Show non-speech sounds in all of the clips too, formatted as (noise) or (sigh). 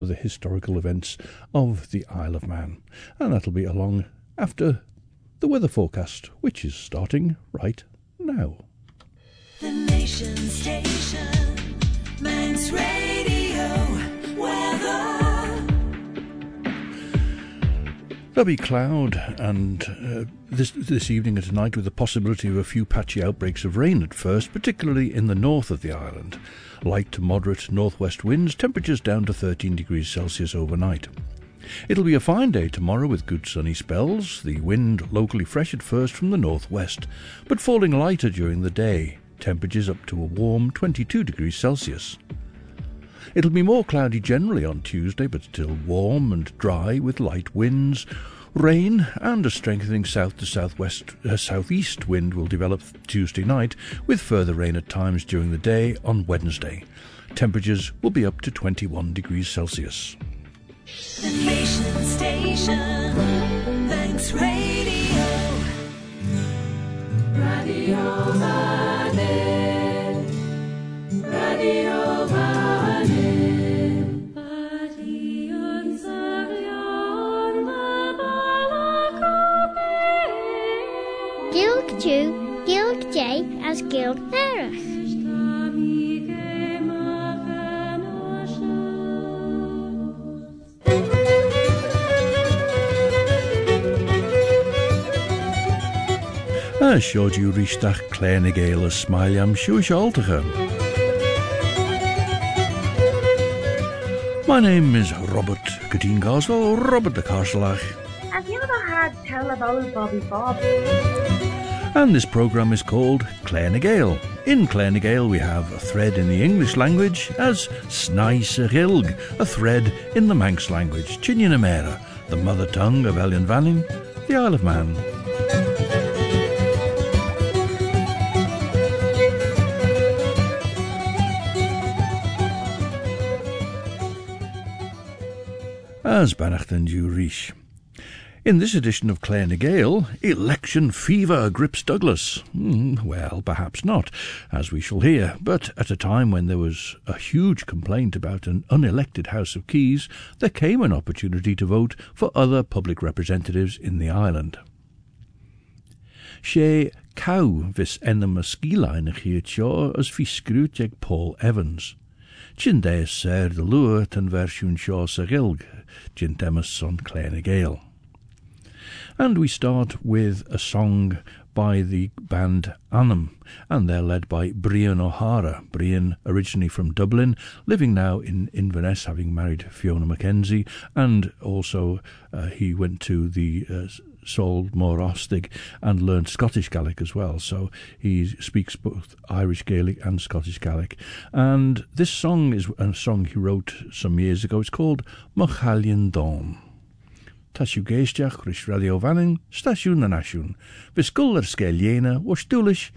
the historical events of the Isle of Man. And that'll be along after the weather forecast, which is starting right now. The Nation Station, Manx Radio, weather. There'll be cloud and uh, this this evening and tonight with the possibility of a few patchy outbreaks of rain at first, particularly in the north of the island. Light to moderate northwest winds, temperatures down to 13 degrees Celsius overnight. It'll be a fine day tomorrow with good sunny spells, the wind locally fresh at first from the northwest, but falling lighter during the day, temperatures up to a warm 22 degrees Celsius. It'll be more cloudy generally on Tuesday, but still warm and dry with light winds. Rain and a strengthening south to southwest uh, southeast wind will develop Tuesday night, with further rain at times during the day on Wednesday. Temperatures will be up to 21 degrees Celsius. Station, Manx Radio. Radio Mabalakope. Gilg Jew, Gilg J as Gilg Nerach. A siodiw ristach clen y gael y smail am siw sioltach My name is Robert Cadine Carswell, Robert the Carcelach, Have you ever had tell about old Bobby Bob? And this program is called Gael. In Gael we have a thread in the English language as Snai Sahilg, a thread in the Manx language, Chinyinamera, the mother tongue of Ellan Vannin, the Isle of Man. As Bannacht you Rish. In this edition of Claare ny Gael, election fever grips Douglas. Hmm, well, perhaps not, as we shall hear, but at a time when there was a huge complaint about an unelected House of Keys, there came an opportunity to vote for other public representatives in the island. sé cow vis enam a skílein chiad as fi ag Paul Evans. Chin dé ser de luer tan versiún seo sa gilg, son Claare ny Gael. And we start with a song by the band Anam, and they're led by Brian O'Hara. Brian, originally from Dublin, living now in Inverness, having married Fiona Mackenzie, and also uh, he went to the uh, Sabhal Mòr Ostaig and learned Scottish Gaelic as well. So he speaks both Irish Gaelic and Scottish Gaelic. And this song is a song he wrote some years ago. It's called Mochalion Dawn. tasiúgéisteach chris radiohaing staisiún na naisiún, nanashun scoúlar scéléna ó stúlis.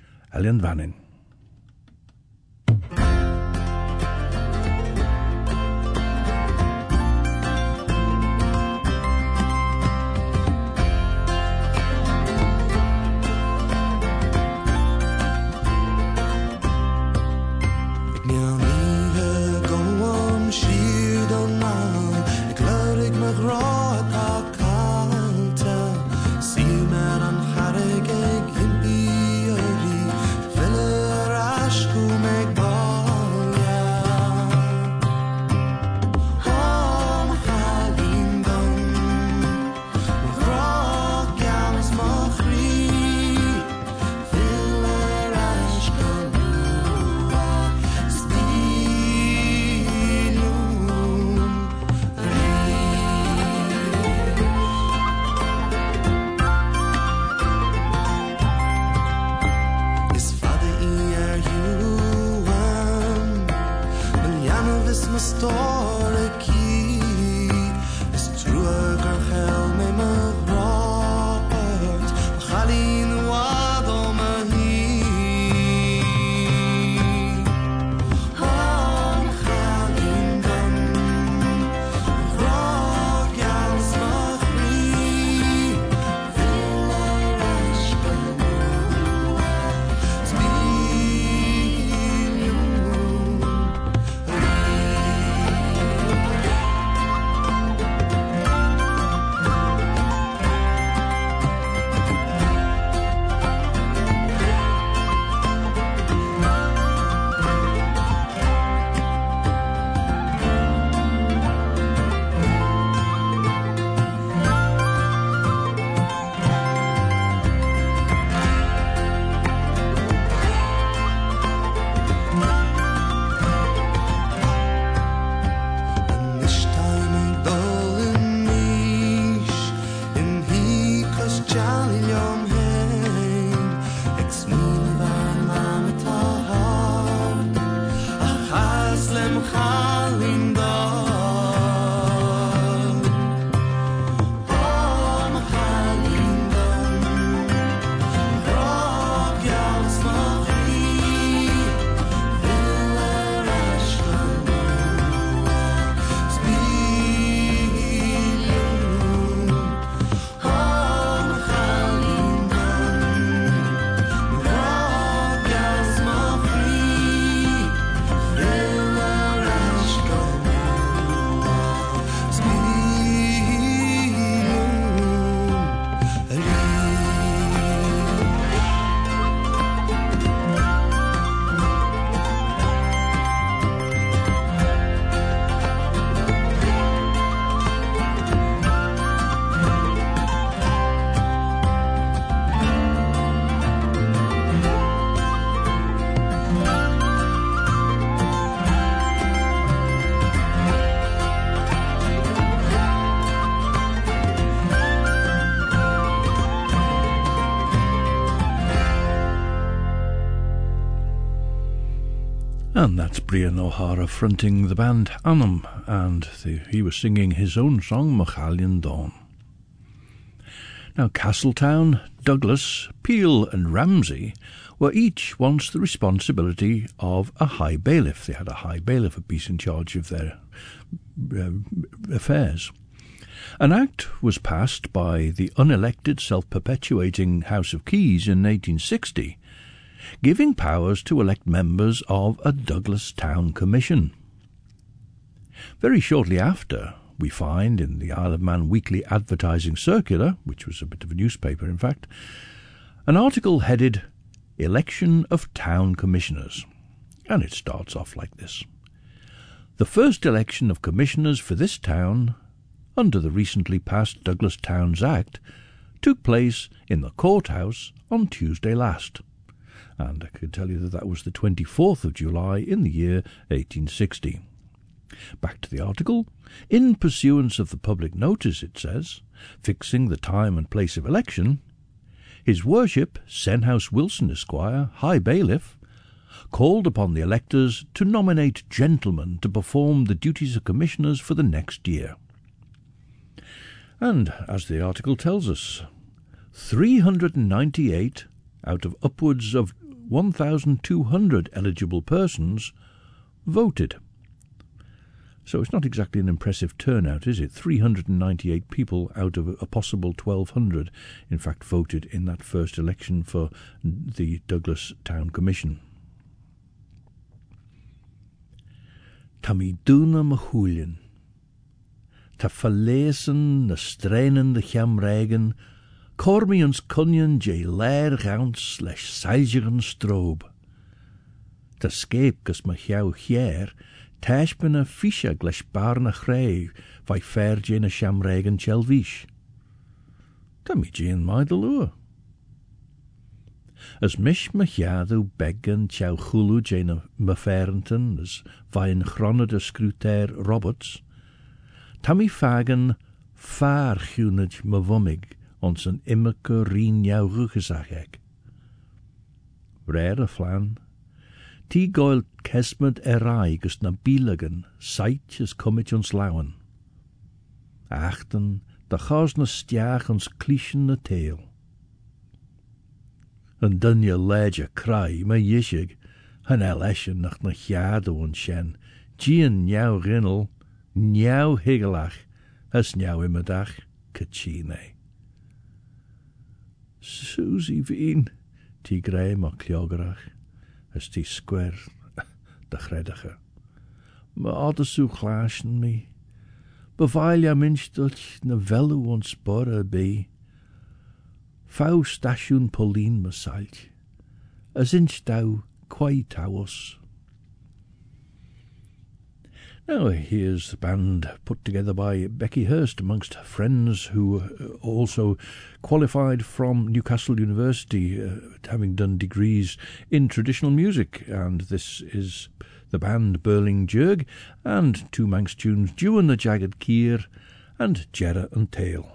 That's Brian O'Hara fronting the band Anam, and the, he was singing his own song, Machalian Dawn. Now, Castletown, Douglas, Peel, and Ramsey were each once the responsibility of a high bailiff. They had a high bailiff, a piece in charge of their uh, affairs. An act was passed by the unelected self perpetuating House of Keys in 1860, giving powers to elect members of a Douglas Town Commission. Very shortly after, we find in the Isle of Man Weekly Advertising Circular, which was a bit of a newspaper in fact, an article headed Election of Town Commissioners. And it starts off like this The first election of commissioners for this town, under the recently passed Douglas Towns Act, took place in the courthouse on Tuesday last. And I can tell you that that was the 24th of July in the year 1860. Back to the article. In pursuance of the public notice, it says, fixing the time and place of election, his Worship, Senhouse Wilson Esquire, High Bailiff, called upon the electors to nominate gentlemen to perform the duties of commissioners for the next year. And, as the article tells us, 398 out of upwards of 1,200 eligible persons voted. So it's not exactly an impressive turnout, is it? 398 people out of a possible 1,200, in fact, voted in that first election for the Douglas Town Commission. Tá mí dúna ma húlin. Tá fallésan na strainen de chamregen, Cormians kunjen je lair gouns slash seisigen strobe. Te skeepkes me hier, tashpen a fisha glash barna chreig, vai fair jane a shamregen chelvish. Ta mi jane my de. As mish me Beggan beggen chow chulu jane me ferrenten, as vai in chronad a scrutair Roberts, ta fagen far chunad mavumig ons een immerke rien jouw rugge. Rare flan. Die goil kesmet eraigus na bieligen, seitjes kommet ons lauwen. Achten, de gasne stjaag ons klischende teel. Een dunje ledje kraai, me jisig, han elesje nacht na jado en shen, gien jouw rinnel, jouw higelach, as jau imedach, kachine. Susie Vien, die grey mak joggerig, als die square (laughs) de gredige. Maar alles zoekt laarschen mee, beveil jij minst dat je ne velle ons borra bee. Faust as je Pauline me selt, als inch d'ou Now, here's the band put together by Becky Hurst amongst friends who also qualified from Newcastle University, uh, having done degrees in traditional music. And this is the band Burling Jurg and two Manx tunes, Dew and the Jagged Keir and Jera and Tail.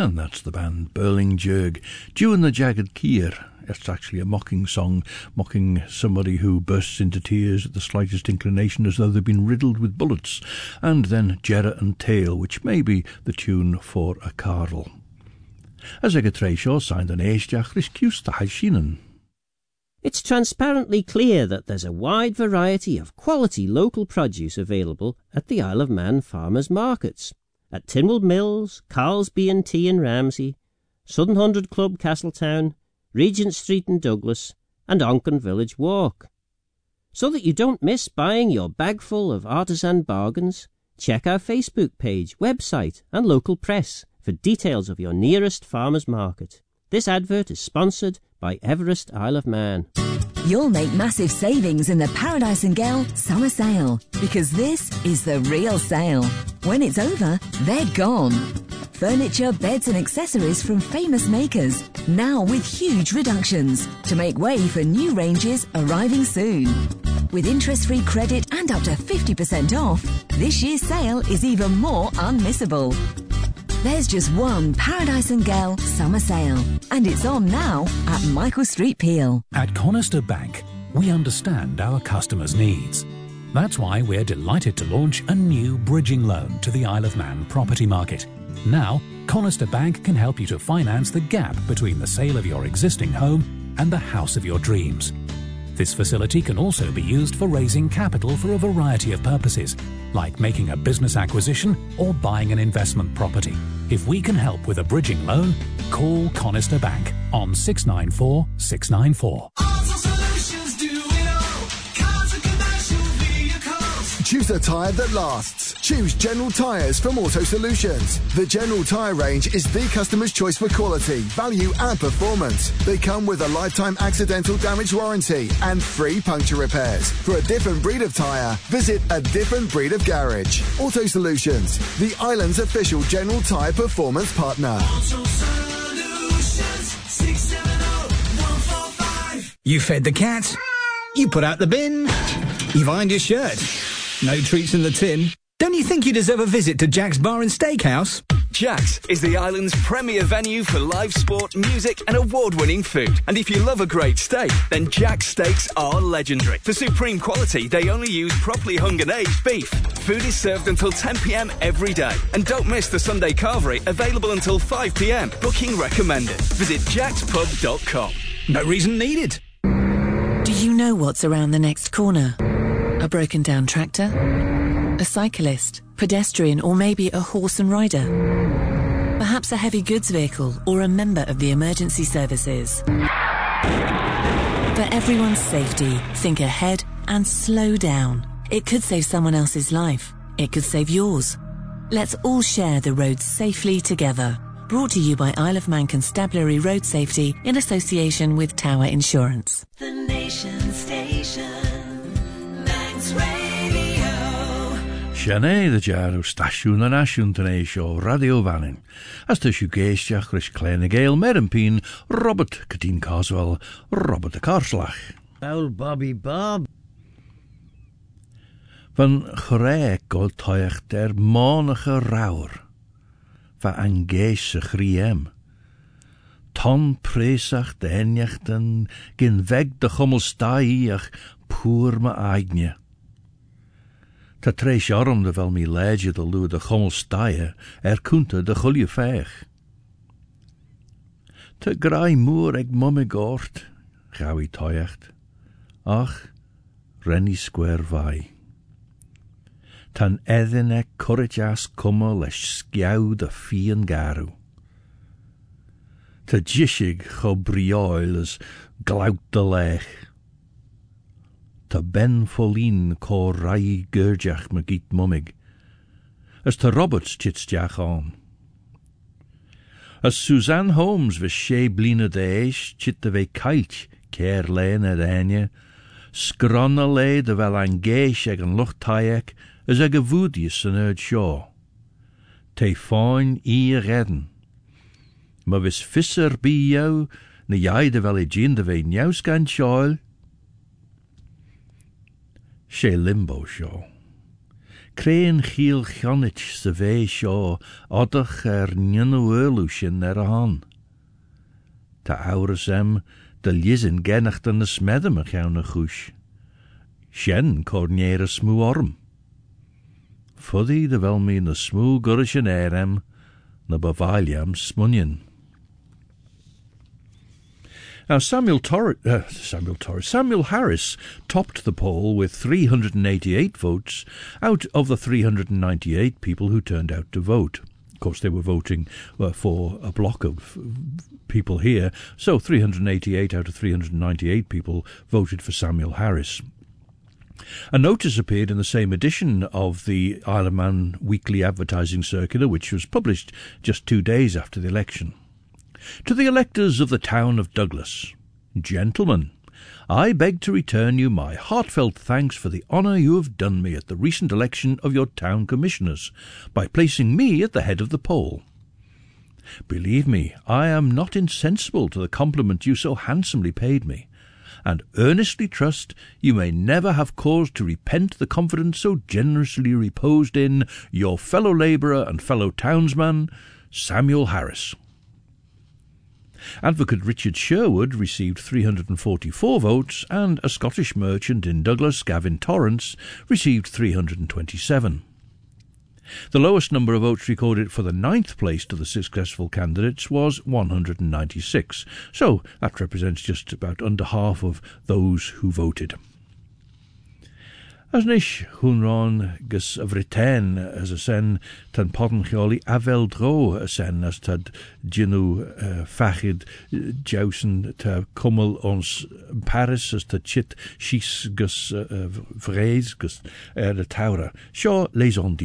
And that's the band Burling Jerg. Dew and the Jagged Keir. It's actually a mocking song, mocking somebody who bursts into tears at the slightest inclination as though they've been riddled with bullets. And then Jera and Tail, which may be the tune for a carl. As a signed an ris. It's transparently clear that there's a wide variety of quality local produce available at the Isle of Man farmers' markets. At Tynwald Mills, Carl's B&T in Ramsey, Southern Hundred Club Castletown, Regent Street in Douglas, and Onchan Village Walk. So that you don't miss buying your bagful of artisan bargains, check our Facebook page, website, and local press for details of your nearest farmers' market. This advert is sponsored by Everest Isle of Man. You'll make massive savings in the Paradise and Gell summer sale because this is the real sale. When it's over, they're gone. Furniture, beds, and accessories from famous makers now with huge reductions to make way for new ranges arriving soon. With interest free credit and up to 50% off, this year's sale is even more unmissable. There's just one Paradise and Gell summer sale, and it's on now at Michael Street Peel. At Conister Bank, we understand our customers' needs. That's why we're delighted to launch a new bridging loan to the Isle of Man property market. Now, Conister Bank can help you to finance the gap between the sale of your existing home and the house of your dreams. This facility can also be used for raising capital for a variety of purposes, like making a business acquisition or buying an investment property. If we can help with a bridging loan, call Conister Bank on 694 694. Choose a tyre that lasts. Choose General Tyres from Auto Solutions. The General Tyre range is the customer's choice for quality, value, and performance. They come with a lifetime accidental damage warranty and free puncture repairs. For a different breed of tyre, visit a different breed of garage. Auto Solutions, the island's official General Tyre performance partner. You fed the cat. You put out the bin. You've ironed your shirt. No treats in the tin. Don't you think you deserve a visit to Jack's Bar and Steakhouse? Jack's is the island's premier venue for live sport, music, and award winning food. And if you love a great steak, then Jack's steaks are legendary. For supreme quality, they only use properly hung and aged beef. Food is served until 10 pm every day. And don't miss the Sunday carvery, available until 5 pm. Booking recommended. Visit jackspub.com. No reason needed. Do you know what's around the next corner? A broken down tractor? A cyclist, pedestrian, or maybe a horse and rider? Perhaps a heavy goods vehicle or a member of the emergency services. For everyone's safety, think ahead and slow down. It could save someone else's life. It could save yours. Let's all share the roads safely together. Brought to you by Isle of Man Constabulary Road Safety in association with Tower Insurance. The Nation Station, Manx Radio. Xané de jaru stasiwn yn asiwn dyneis o Radio Fanin, as dys yw Chris Clen y Robert Cadine Caswell, Robert de Carslach. Owl Bobby Bob. Van ghreg o toiach der monach y rawr, fa angeis y chriem. Ton presach de enjach gen gyn de chommel staiach, pŵr. Ta treis jarom de wel mi de lu de gommel staie, er kunte de gulje feeg. Te grai moer eg momme goort, gauw i. Ach, renny square vai. Tan eddin ek courageas kumma lesh skiau de fien garu. Te jishig chobrioil as glout de lech. Tá ben Folin có Rai me Magit mummig, as tá Roberts titsteach on. As Suzanne Holmes was sé de chit de ve kailch, céir léin a skronna de wel an géis as a bhúdi san ard seo. Té fáin redden. Ma vis fisser bí jou na jaide wel i de bheith Sche limbo show. Creen giel gionnich se vee show, oddach er nyenu er han. Ta auris de lizin genacht an de medem a chaun a. Shen cornier a smu orm. De velmi na smu gurish an erem, na bavaliam smunien. Now, Samuel, Tor- uh, Samuel Torres, Samuel Harris topped the poll with 388 votes out of the 398 people who turned out to vote. Of course, they were voting uh, for a block of people here, so 388 out of 398 people voted for Samuel Harris. A notice appeared in the same edition of the Isle of Man weekly advertising circular, which was published just two days after the election. To the electors of the town of Douglas, Gentlemen, I beg to return you my heartfelt thanks for the honour you have done me at the recent election of your town commissioners by placing me at the head of the poll. Believe me, I am not insensible to the compliment you so handsomely paid me, and earnestly trust you may never have cause to repent the confidence so generously reposed in your fellow labourer and fellow townsman, Samuel Harris. Advocate Richard Sherwood received 344 votes, and a Scottish merchant in Douglas, Gavin Torrance, received 327. The lowest number of votes recorded for the ninth place to the successful candidates was 196, so that represents just about under half of those who voted. As nish hunron gus vriten as a sen tan Poten geoli aveldro, sen as tad ginu uh, fachid jousen ta kummel ons Paris as ta chit shis gus uh, vrees gus er de taura. Shaw les on.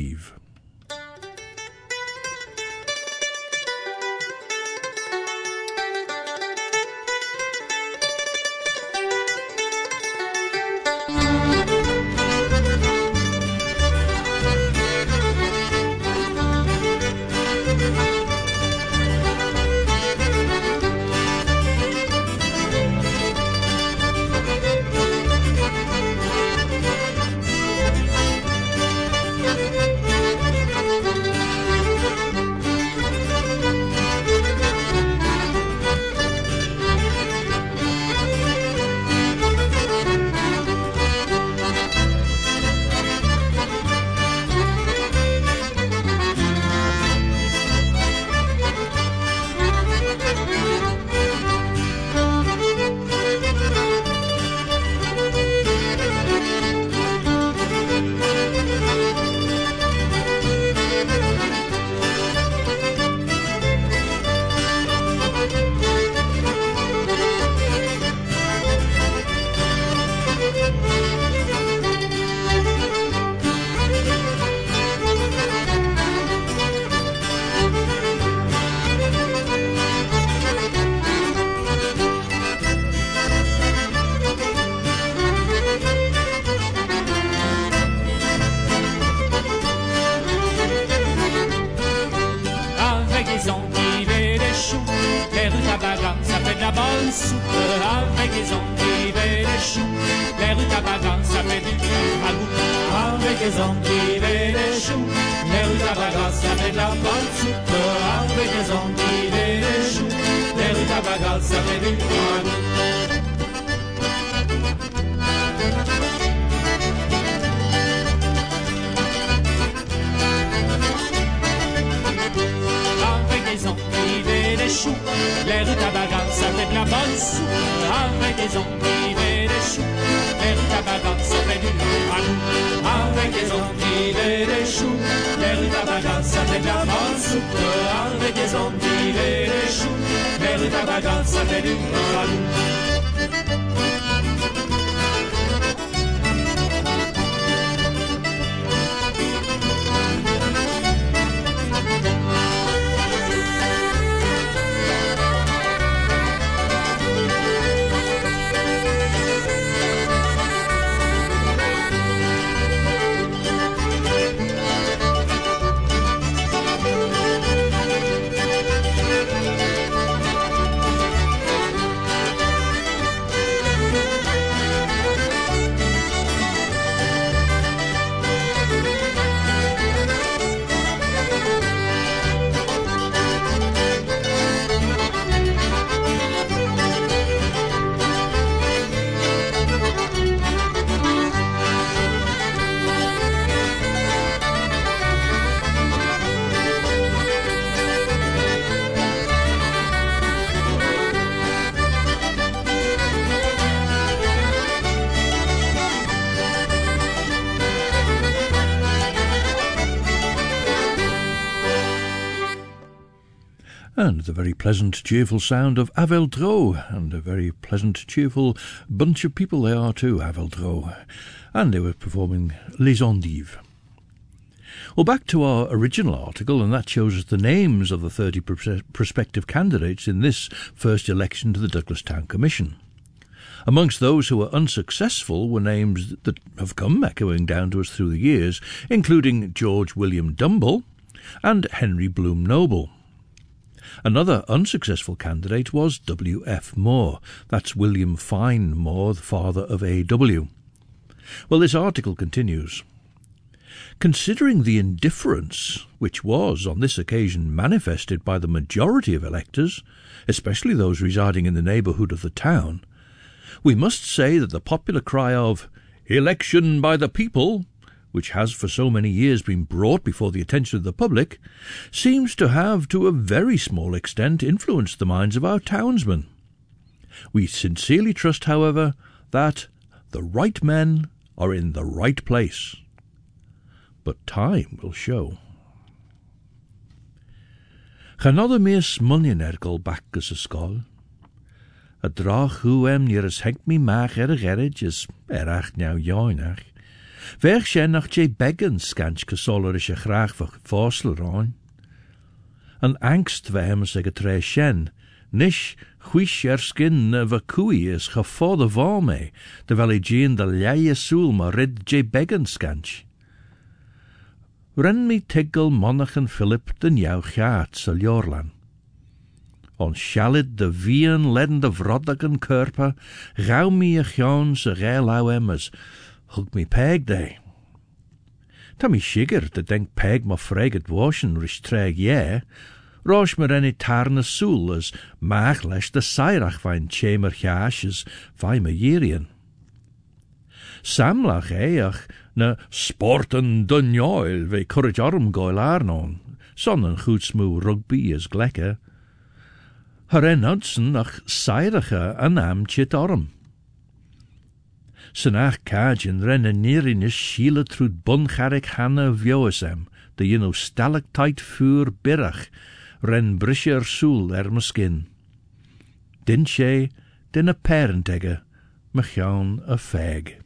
And the very pleasant, cheerful sound of Aveldro, and a very pleasant, cheerful bunch of people they are too, Aveldro, and they were performing Les Endives. Well, back to our original article, and that shows us the names of the 30 pr- prospective candidates in this first election to the Douglas Town Commission. Amongst those who were unsuccessful were names that have come echoing down to us through the years, including George William Dumbell and Henry Bloom Noble. Another unsuccessful candidate was W.F. Moore. That's William Fine Moore, the father of A.W. Well, this article continues. Considering the indifference which was on this occasion manifested by the majority of electors, especially those residing in the neighbourhood of the town, we must say that the popular cry of election by the people, which has for so many years been brought before the attention of the public, seems to have to a very small extent influenced the minds of our townsmen. We sincerely trust, however, that the right men are in the right place. But time will show. Chanada mis munien ergol bacchus a skol. A drach hu em nir as henk mi mach er a gerid is erach now joinach. Bheith sé nach sé began scant gosolar graag a chráachfach fáslaráin. An angst bheitthemas hem a tré sin, Nis chuis er skin na is go a bhá de bhil i ddíon de leiasúil mar rid dé began scant. Ren mi tigel monnach Philip den jouw gaat sa Jorlan. On shalid de vien leden de vrodag an körpa, gauw mi a sa gael au emmers, hug me peg day. Tá shiger sigur de denk peg ma freiget wasin ris tréig é, me mar enni tarna súlas, de sairach bhain témar as bhaim a dhírion. Samlach each na sporten dunjoil ve courage arm goil arnon, sonnen smu rugby as glekke. Her en hudsen ach sairacha an am chit arm. Sanach cajin ren en nirin is shiele trud buncharik hanna vjoesem, de know stalactite fuur birach, ren brisher soel er miskin. Din she, din a parentegge, mechjan a fag.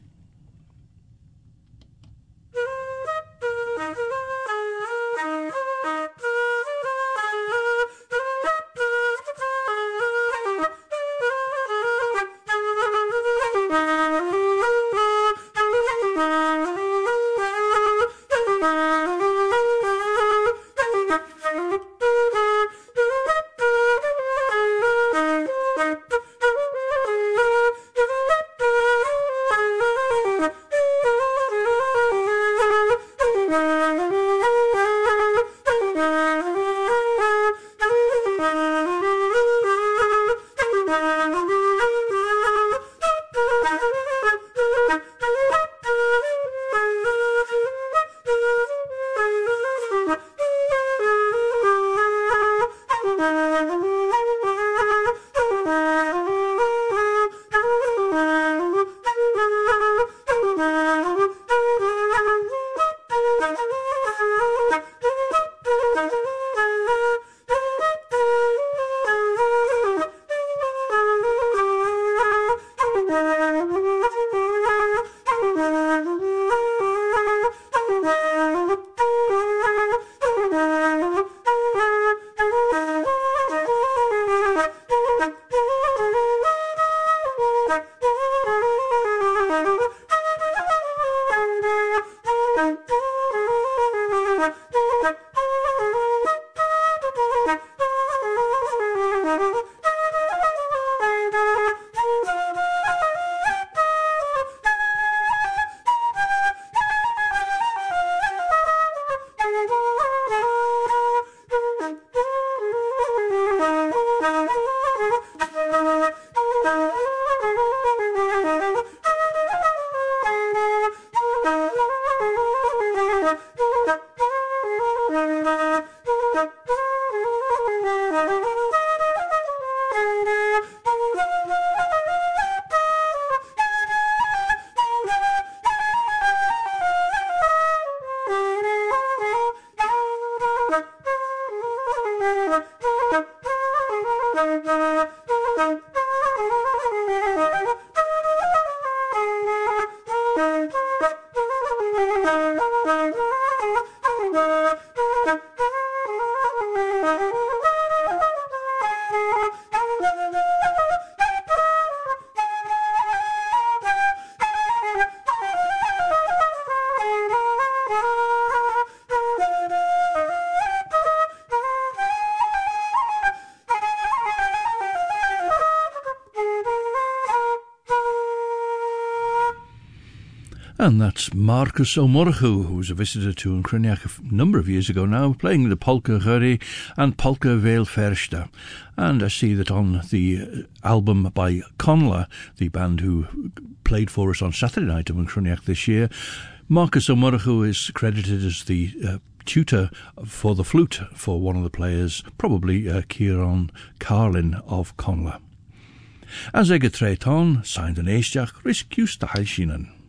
And that's Marcus O'Murchu, who was a visitor to Criniac a number of years ago now, playing the polka gurry and polka veil fersta. And I see that on the uh, album by Conla, the band who played for us on Saturday night in Criniac this year, Marcus O'Murchu is credited as the uh, tutor for the flute for one of the players, probably uh, Kieran Carlin of Conla. As ag tréitán, signed an éisteach ris ciústa heilsínan.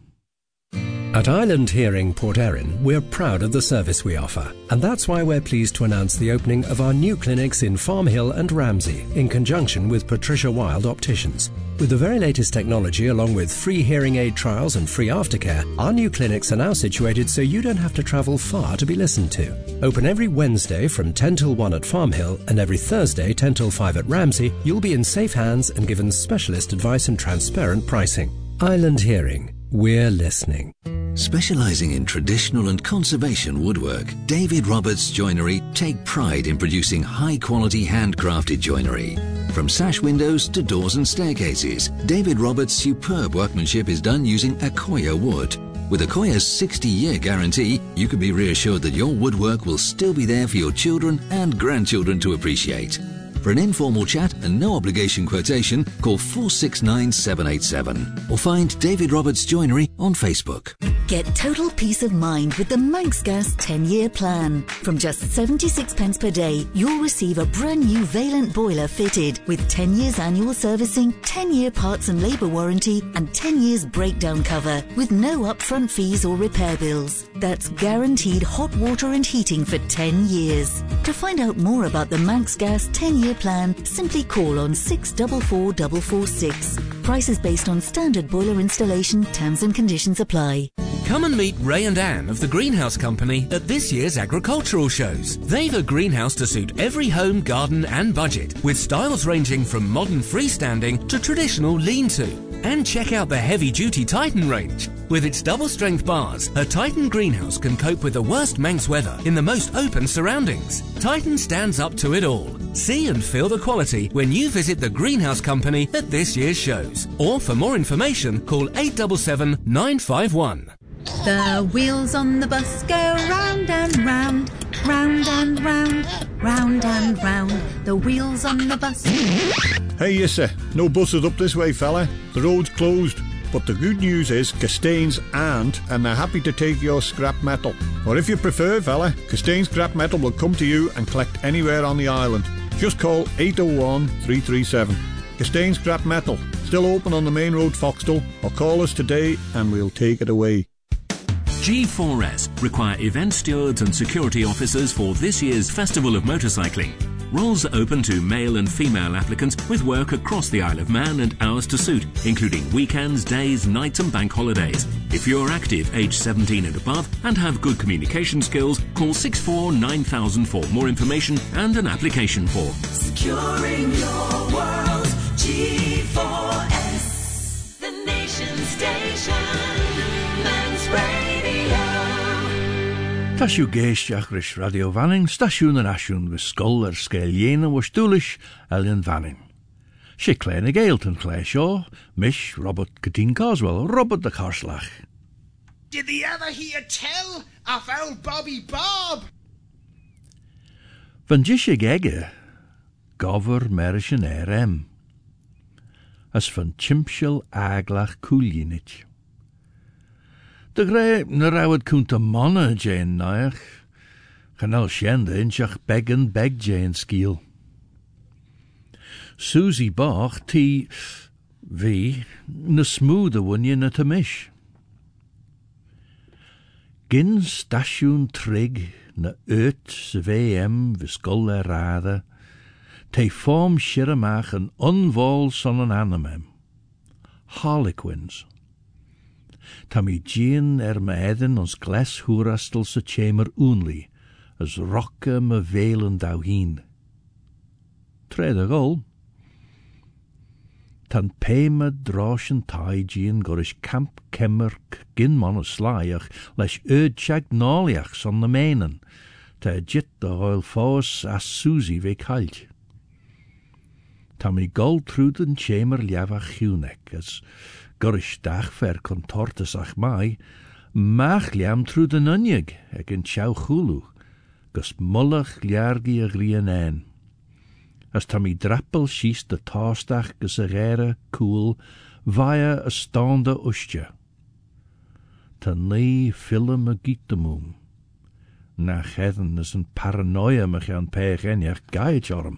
At Island Hearing Port Erin, we're proud of the service we offer, and that's why we're pleased to announce the opening of our new clinics in Farm Hill and Ramsey in conjunction with Patricia Wild Opticians. With the very latest technology, along with free hearing aid trials and free aftercare, our new clinics are now situated so you don't have to travel far to be listened to. Open every Wednesday from 10 till 1 at Farm Hill and every Thursday 10 till 5 at Ramsey, you'll be in safe hands and given specialist advice and transparent pricing. Island Hearing. We're listening. Specializing in traditional and conservation woodwork, David Roberts Joinery take pride in producing high quality handcrafted joinery. From sash windows to doors and staircases, David Roberts' superb workmanship is done using Accoya wood. With Accoya's 60 year guarantee, you can be reassured that your woodwork will still be there for your children and grandchildren to appreciate. For an informal chat and no obligation quotation, call 469 787 or find David Roberts Joinery on Facebook. Get total peace of mind with the Manx Gas 10 year plan. From just 76 pence per day, you'll receive a brand new Vaillant boiler fitted with 10 years annual servicing, 10 year parts and labour warranty, and 10 years breakdown cover with no upfront fees or repair bills. That's guaranteed hot water and heating for 10 years. To find out more about the Manx Gas 10 year plan, simply call on 644446. Prices based on standard boiler installation, terms and conditions apply. Come and meet Ray and Anne of the Greenhouse Company at this year's agricultural shows. They've a greenhouse to suit every home, garden, and budget, with styles ranging from modern freestanding to traditional lean to. And check out the heavy duty Titan range. With its double strength bars, a Titan greenhouse can cope with the worst Manx weather in the most open surroundings. Titan stands up to it all. See and feel the quality when you visit the Greenhouse Company at this year's shows. Or for more information, call 877 951. The wheels on the bus go round and round, round and round, round and round. The wheels on the bus. Hey, yes, sir. No buses up this way, fella. The road's closed. But the good news is Castains aren't, and they're happy to take your scrap metal. Or if you prefer, fella, Castaigne Scrap Metal will come to you and collect anywhere on the island. Just call 801 337. Castaigne Scrap Metal, still open on the main road, Foxdale, or call us today and we'll take it away. G4S require event stewards and security officers for this year's Festival of Motorcycling. Roles are open to male and female applicants with work across the Isle of Man and hours to suit, including weekends, days, nights, and bank holidays. If you're active, age 17 and above, and have good communication skills, call 649,000 for more information and an application form. Securing your world, G4S, the nation station, Tasiú géisteach ris radio Vanning, stasiún an asisiún gus scoil ar scéil dhéana was dúlis Elian Vanning. sé léin a géalt an clé seo, mis Robert Catín Coswell, Robert de Carslach. Did they ever hear tell of old Bobby Bob? Van dis sé geige, gover meris an RM. As van chimpsel aglach coolínit. De gré na rawad cúnta mana Jane naach, chanal sienda inseach began beg Jane skiel. Susie Bach tí hí na smúda bhaine na tamis. Gin stasiún trig na ut sa VM skol le rada, te form siramach an unvol son an animem. Harlequins. Tammy Jean er me eden ons glas chamer chamber only, as rocke me velen dou heen. Treder al. Tan pema droschen taigien gorish kamp kemmerk gin man slayerch les leis öd on de menen, te de hoil as Susie ve kalt. Tammy gold truden chamber liava hunek, as Gyristach contortus ach mai, mach liam true den unig ag in chulu, gus mullach liargi a rianen. As tami drappel de taastach gus cool, via a stande ustje. Ten lee film a. Nach heden is een paranoia Machan gaan pech.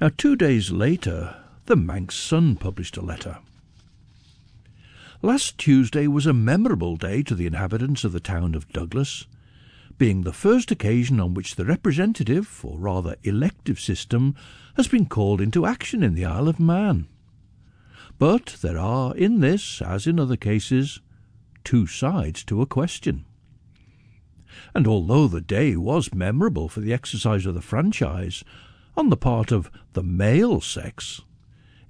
Now, two days later, the Manx Sun published a letter. Last Tuesday was a memorable day to the inhabitants of the town of Douglas, being the first occasion on which the representative, or rather elective system, has been called into action in the Isle of Man. But there are, in this, as in other cases, two sides to a question. And although the day was memorable for the exercise of the franchise on the part of the male sex,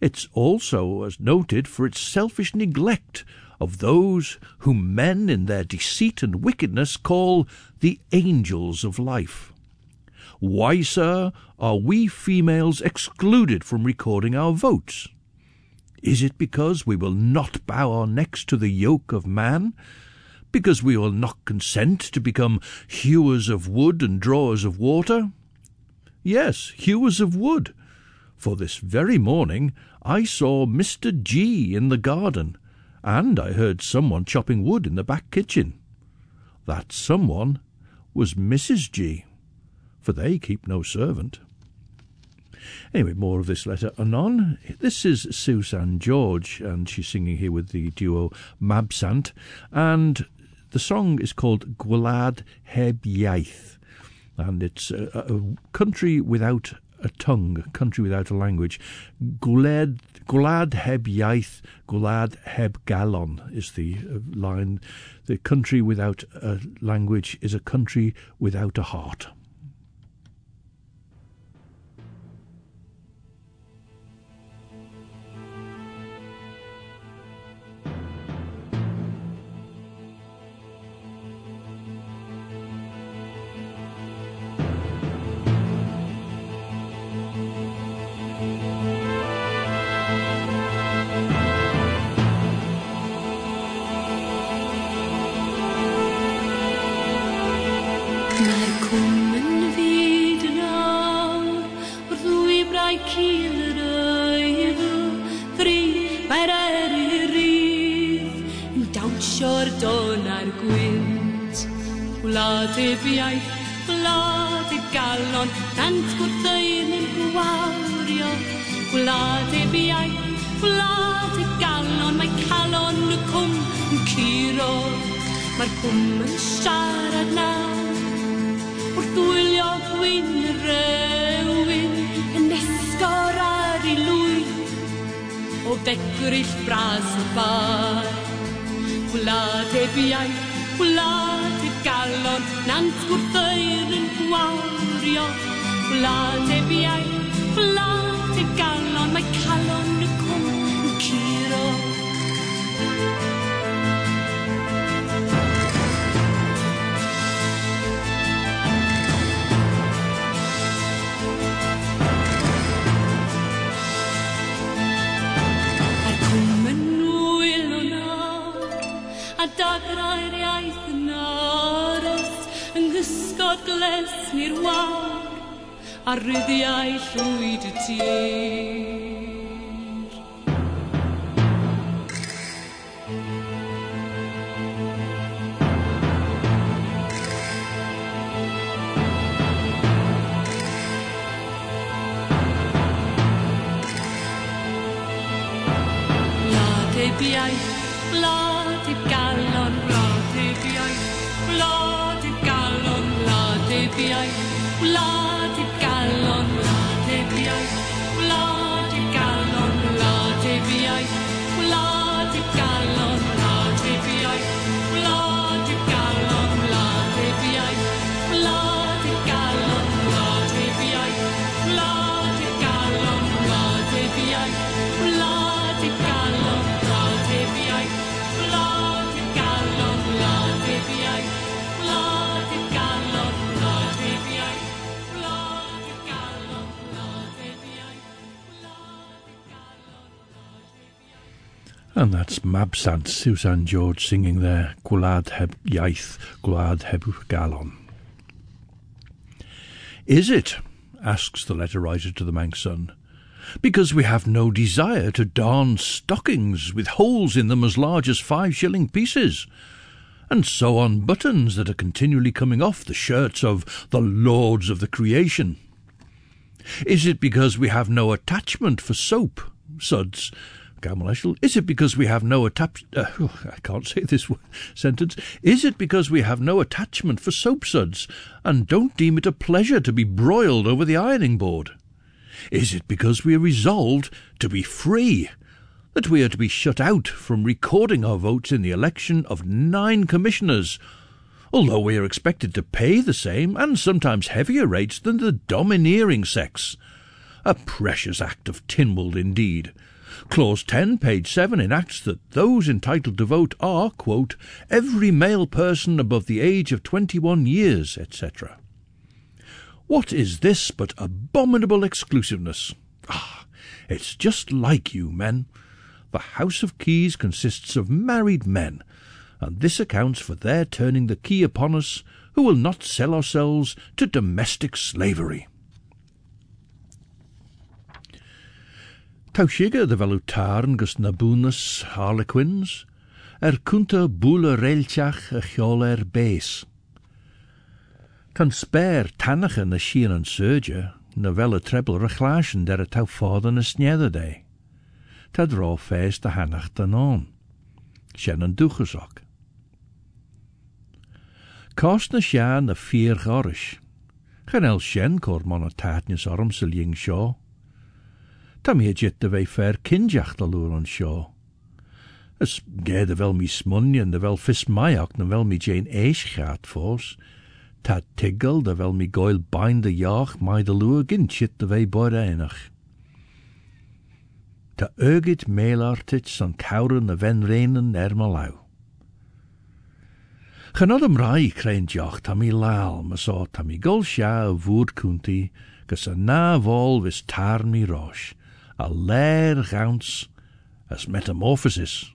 it's also as noted for its selfish neglect of those whom men in their deceit and wickedness call the angels of life. Why, sir, are we females excluded from recording our votes? Is it because we will not bow our necks to the yoke of man? Because we will not consent to become hewers of wood and drawers of water? Yes, hewers of wood. For this very morning I saw Mr. G in the garden, and I heard someone chopping wood in the back kitchen. That someone was Mrs. G, for they keep no servant. Anyway, more of this letter anon. This is Susan George, and she's singing here with the duo Mabsant, and the song is called Gwlad Heb Iaith, and it's a, a country without a tongue, a country without a language. Gwlad, Gwlad Heb Iaith, Gwlad Heb Galon is the uh, line. The country without a language is a country without a heart. atebiaeth Gwlad y galon Dant gwrthain yn gwawrio Gwlad y biaeth Gwlad y galon Mae calon y cwm yn curo. Mae'r cwm yn siarad na Wrth wylio gwyn y rewyn Yn esgor ar ei lwy O begryll bras y bar Gwlad y biaeth Gwlad y galon nant gwrthoedd yn wario Wlad e biau, wlad e galon, mae calon y cwm yn curo. A'r cwm yn wyl o a dagrau'r llysgod glesni'r wawr a ryddiau llwyd y tir. And that's Mabsant Susan George singing there, Gwlad heb iaith, gwlad heb galon. Is it, asks the letter writer to the Manx Sun, because we have no desire to darn stockings with holes in them as large as five shilling pieces, and sew on buttons that are continually coming off the shirts of the lords of the creation? Is it because we have no attachment for soap, suds, Gamaleshel? Is it because we have no attach? Uh, oh, I can't say this (laughs) sentence. Is it because we have no attachment for soap suds and don't deem it a pleasure to be broiled over the ironing board? Is it because we are resolved to be free? That we are to be shut out from recording our votes in the election of nine commissioners, although we are expected to pay the same and sometimes heavier rates than the domineering sex? A precious act of Tynwald indeed. Clause 10, page 7 enacts that those entitled to vote are, quote, every male person above the age of 21 years, etc. What is this but abominable exclusiveness? Ah, it's just like you men. The House of Keys consists of married men, and this accounts for their turning the key upon us who will not sell ourselves to domestic slavery. Taushiga de velutárn gus nabúnas harlequins, er kunta boele reilteach a cheol er. Tan spéir tannacha na sian an surge, na vela der a tau fáda na sneadadé. De hannach dan án. Sen an duchasach. Kás na sean na fír gáris. Gan el sen cór ta mi hyd de fe ffer cynjach da o'n sio. Ys gedd de fel mi smunion, na fel mi jain eis fors, ffos, ta tigl da fel mi goel bain da iach, mai da lwyr gynt yd yda fe bwyr einach. Ta de meil artyt son cawrn na fen reynan er ma law. Chynod ymrau i creu'n diolch tam vol lal, na tar mi alleengaans as metamorphosis.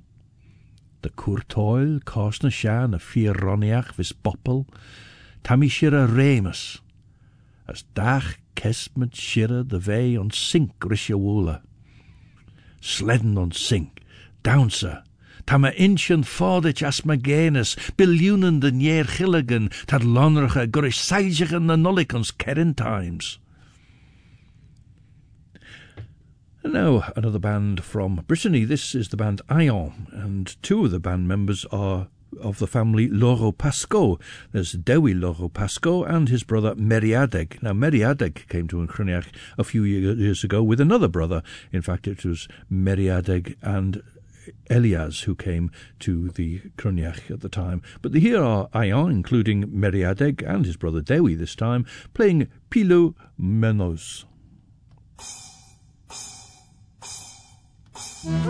The Kurtoil cosna shan a fironiach vis boppel, tamishira remus, as dach kesmet shira the vey on sink rishawula. Sledden on sink, downser, Tam inchen fodich as magenus, biljoenen de neer gilligen, tad lonrige, gurish seizigen de Nollikons Kerintimes. And now another band from Brittany. This is the band Ion, and two of the band members are of the family Loro Pasco. There's Dewi Loro Pasco and his brother Meriadeg. Now, Meriadeg came to Yn Chruinnaght a few years ago with another brother. In fact, it was Meriadeg and Elias who came to the Cruniach at the time. But here are Ion, including Meriadeg and his brother Dewi this time, playing Pilo Menos. Thank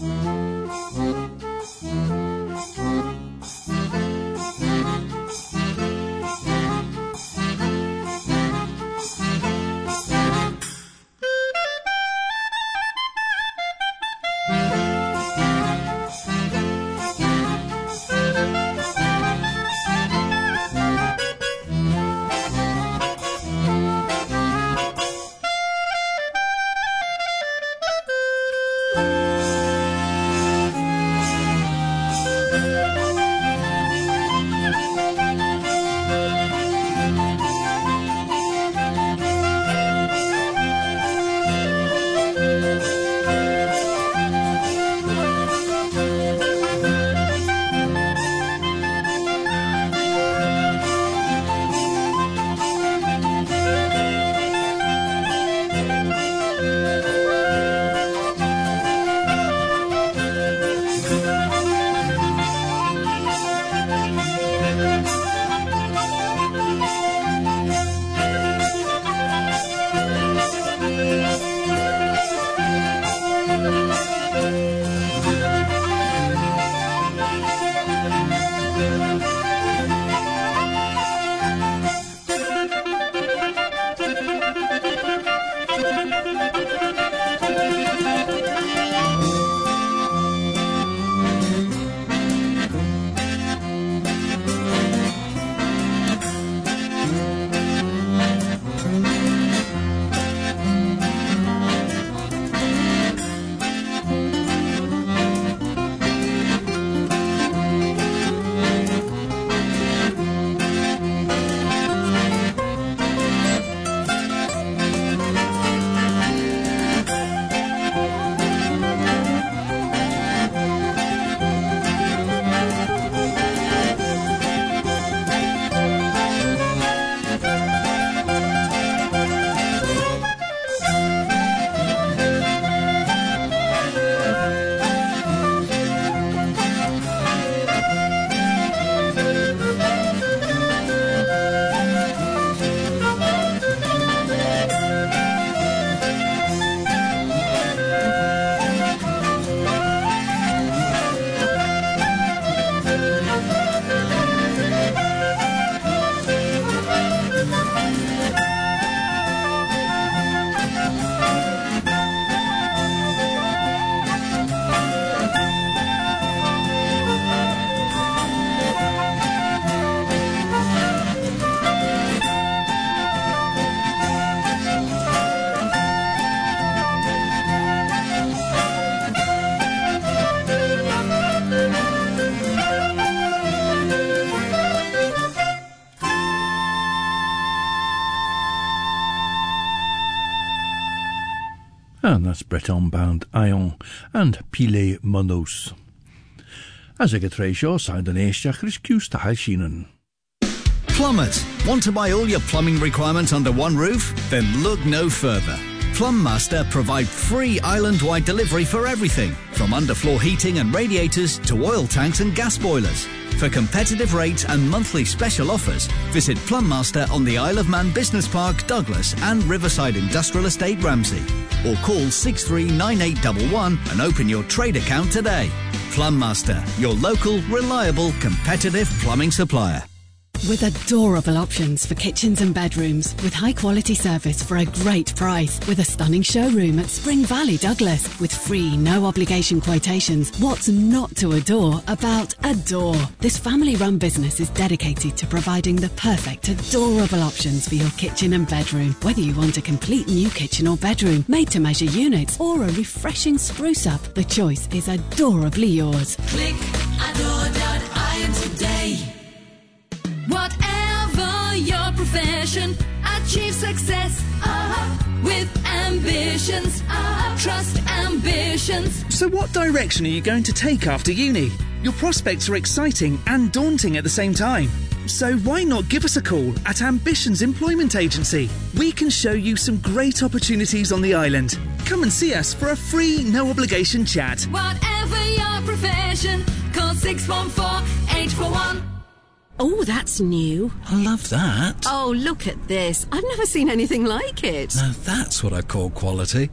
you. And that's Breton bound Ion and Pile Monos. As ratio signed an eistach is cús ta haishinen. Plumbers, want to buy all your plumbing requirements under one roof? Then look no further. Plummaster provide free island-wide delivery for everything, from underfloor heating and radiators to oil tanks and gas boilers. For competitive rates and monthly special offers, visit Plummaster on the Isle of Man Business Park, Douglas and Riverside Industrial Estate, Ramsey. Or call 639811 and open your trade account today. Plummaster, your local, reliable, competitive plumbing supplier. With adorable options for kitchens and bedrooms, with high quality service for a great price, with a stunning showroom at Spring Valley, Douglas, with free, no obligation quotations. What's not to adore about Adore? This family run business is dedicated to providing the perfect, adorable options for your kitchen and bedroom. Whether you want a complete new kitchen or bedroom, made to measure units, or a refreshing spruce up, the choice is adorably yours. Click adore.iron achieve success uh-huh. with ambitions. Uh-huh. Trust ambitions. So, what direction are you going to take after uni? Your prospects are exciting and daunting at the same time. So, why not give us a call at Ambitions Employment Agency? We can show you some great opportunities on the island. Come and see us for a free, no obligation chat. Whatever your profession, call 614 841. Oh, that's new. I love that. Oh, look at this. I've never seen anything like it. Now that's what I call quality.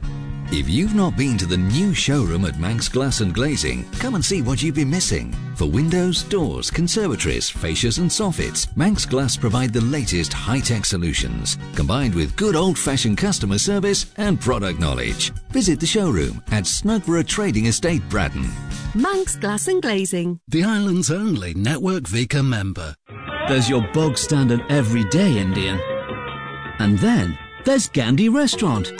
If you've not been to the new showroom at Manx Glass and Glazing, come and see what you've been missing. For windows, doors, conservatories, fascias and soffits, Manx Glass provide the latest high-tech solutions, combined with good old-fashioned customer service and product knowledge. Visit the showroom at Snugborough Trading Estate, Braddan. Manx Glass and Glazing. The island's only Network VEKA member. There's your bog standard everyday Indian. And then there's Gandhi Restaurant.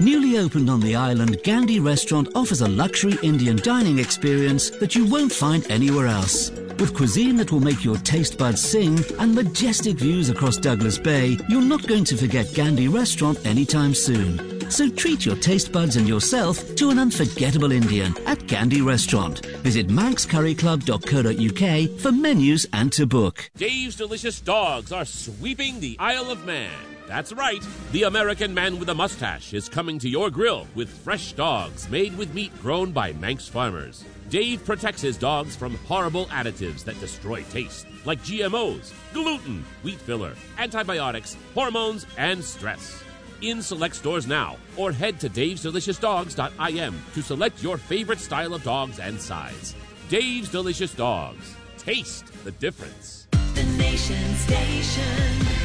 Newly opened on the island, Gandhi Restaurant offers a luxury Indian dining experience that you won't find anywhere else. With cuisine that will make your taste buds sing and majestic views across Douglas Bay, you're not going to forget Gandhi Restaurant anytime soon. So treat your taste buds and yourself to an unforgettable Indian at Gandhi Restaurant. Visit manxcurryclub.co.uk for menus and to book. Dave's Delicious Dogs are sweeping the Isle of Man. That's right. The American man with a mustache is coming to your grill with fresh dogs made with meat grown by Manx farmers. Dave protects his dogs from horrible additives that destroy taste, like GMOs, gluten, wheat filler, antibiotics, hormones, and stress. In select stores now, or head to davesdeliciousdogs.im to select your favorite style of dogs and size. Dave's Delicious Dogs. Taste the difference. The nation station.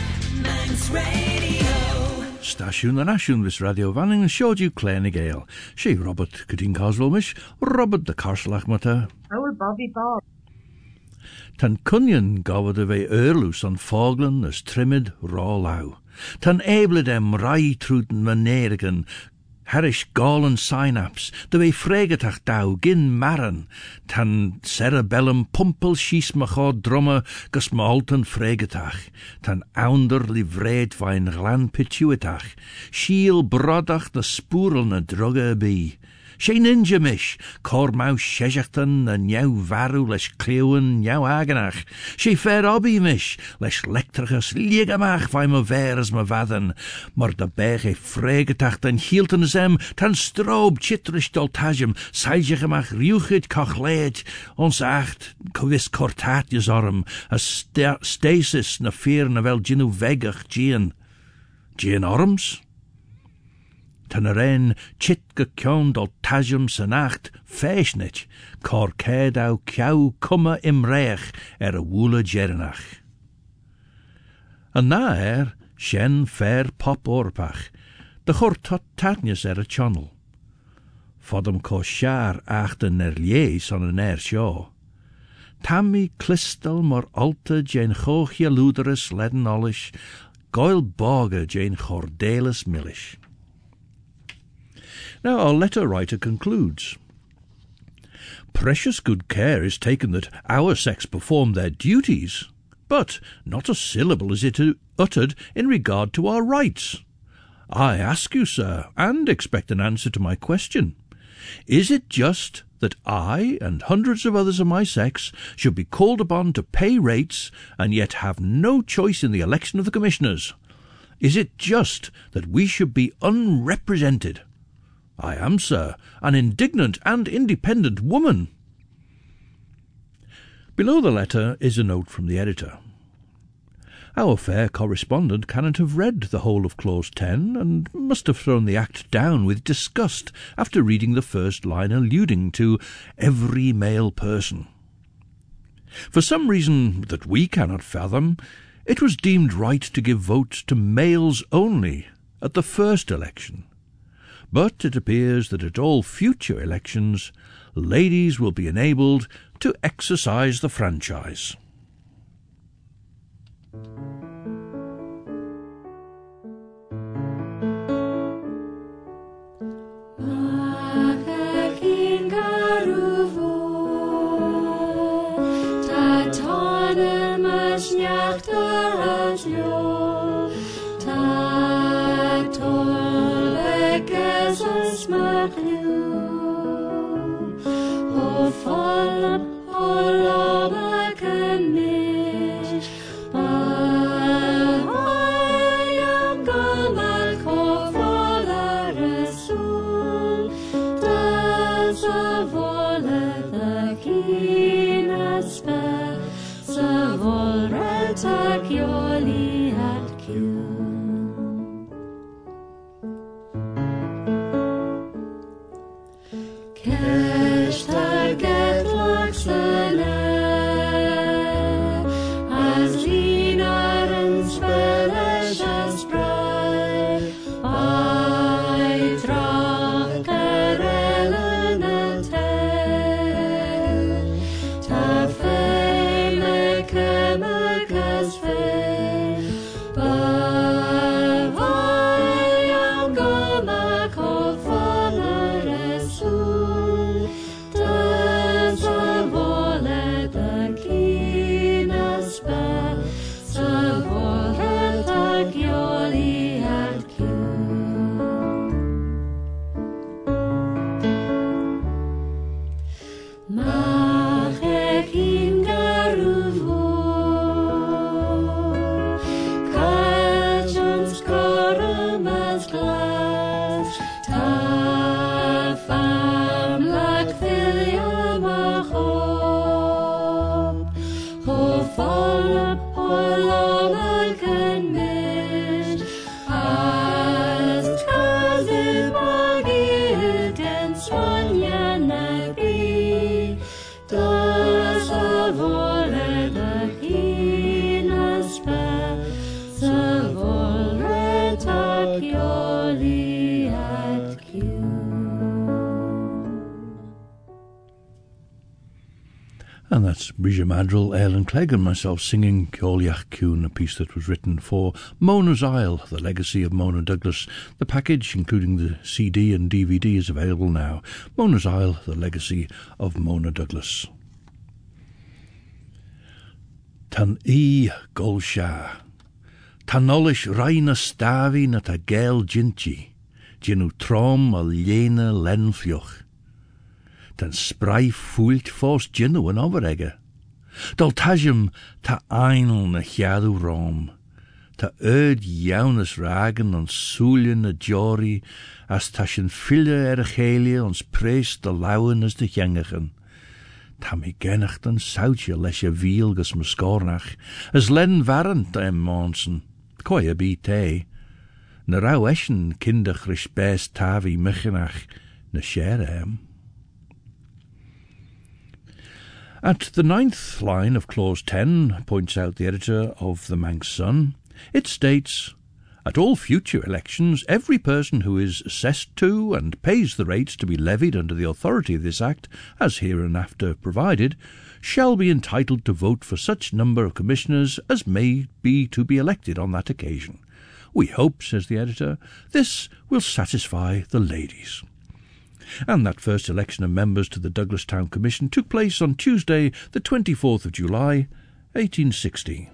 Stasiwn yn asiwn fys radio fanning yn siodiw Claire Gale. Si Robert Cydyn Carswell mish, Robert the Carslach mata. Oh, Bobby Bob. Tan cunion gofod y fe erlws an foglen as trimid rá law. Tan eblid em rai trúden manerigan, Harish gallen synaps, de we fregetach dau gin maren, tan cerebellum pumpel schiesmachod drummer gesmalten Fregetach, tan ounder Livreet vine glan pituitach, shiel brodach de spoorelne drugge be, Sha ninja mish, cormau shejachtan, en jouw varu les kleeuwen jouw agenach. She fair obby mish, les lectricus, ligamach, vai me veres me vaden, maar de berge fregetacht en hielten zem, tan stroob chitrisch doltajem, seijagemach riuchid kochleed, ons acht, kwis kortatjes arm, a stasis na fear na ginu vegach gien. Gien orms? Tan ein chit go cion dol tajum san acht feisnit, cor ced au ciaw cuma imreach er a wula jernach. Yn na er, sien fair pop orpach, de chor tot tatnius er a channel. Fodam co siar achten er lies on an er sio. Tammy clistal mor alta jen chochia luderus ledden olish, goil boga jen chordelis millish. Now our letter writer concludes. Precious good care is taken that our sex perform their duties, but not a syllable is it uttered in regard to our rights. I ask you, sir, and expect an answer to my question. Is it just that I and hundreds of others of my sex should be called upon to pay rates and yet have no choice in the election of the commissioners? Is it just that we should be unrepresented? I am, sir, an indignant and independent woman. Below the letter is a note from the editor. Our fair correspondent cannot have read the whole of Clause 10, and must have thrown the act down with disgust after reading the first line alluding to every male person. For some reason that we cannot fathom, it was deemed right to give votes to males only at the first election. But it appears that at all future elections, ladies will be enabled to exercise the franchise. And Madrill, Ellen Clegg, and myself singing Ceoliach Cún, a piece that was written for Mona's Isle, the legacy of Mona Douglas. The package, including the CD and DVD, is available now. Mona's Isle, the legacy of Mona Douglas. Tan i golsha. Tanolish raina stavi na ta ginchi. Ginu trom a lena lenfioch. Tan sprai fúilt fós ginu an overege. Dol tajum ta einl na hjaru rom, ta öd jaunas ragen on suljen na jori, as ta sin fylle er chelie ons preis da lauen as de gjengigen. Ta mi gennachten sautje lesje wielges muskornach, as len warrant em monsen, koi a bi te. Na rau eschen kindach rispes tavi michenach, na share em. At the ninth line of Clause 10, points out the editor of the Manx Sun, it states, At all future elections, every person who is assessed to and pays the rates to be levied under the authority of this Act, as hereinafter provided, shall be entitled to vote for such number of commissioners as may be to be elected on that occasion. We hope, says the editor, this will satisfy the ladies and that first election of members to the Douglas Town Commission took place on Tuesday, the 24th of July, 1860.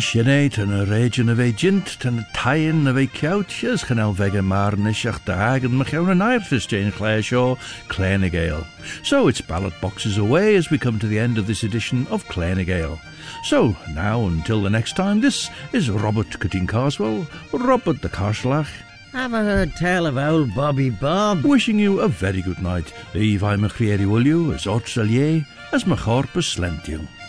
Sinnéid an a réidir a bheith jint tan a tain a bheith ceut is chanel vega marnisach da hagan me chewn an airfis Jane Clare Shaw, Gale. So it's ballot boxes away as we come to the end of this edition of Gale. So now until the next time, this is Robert Cutting Carswell, Robert the Carslach. Have I heard tell of old Bobby Bob? Wishing you a very good night. Eve I machvieri will you, as ortsalier, as machorpus slentium. The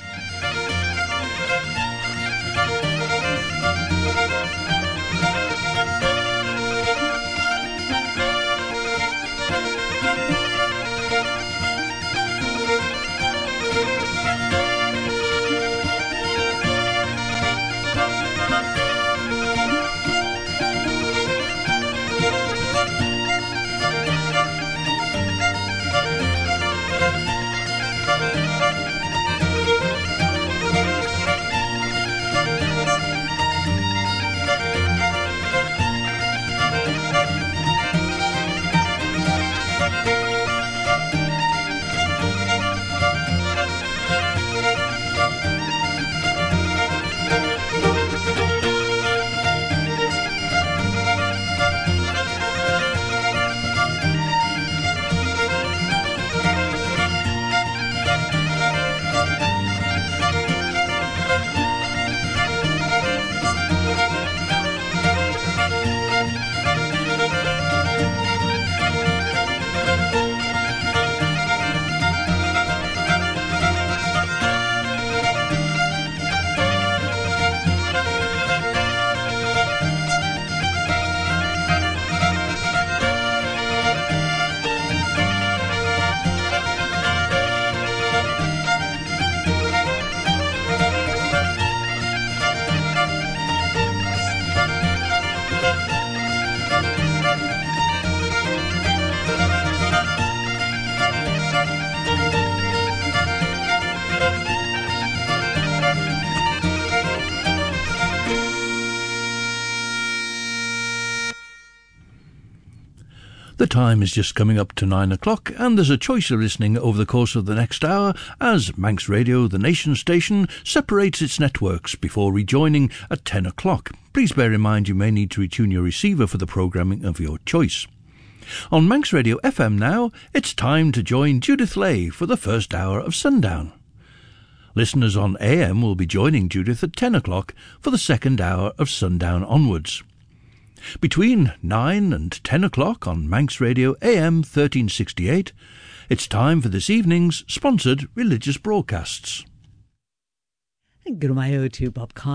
time is just coming up to nine o'clock, and there's a choice of listening over the course of the next hour as Manx Radio, the nation station, separates its networks before rejoining at ten o'clock. Please bear in mind you may need to retune your receiver for the programming of your choice. On Manx Radio FM now, it's time to join Judith Lay for the first hour of Sundown. Listeners on AM will be joining Judith at 10 o'clock for the second hour of Sundown onwards. Between 9 and 10 o'clock on Manx Radio AM 1368, it's time for this evening's sponsored religious broadcasts. Good to Bob.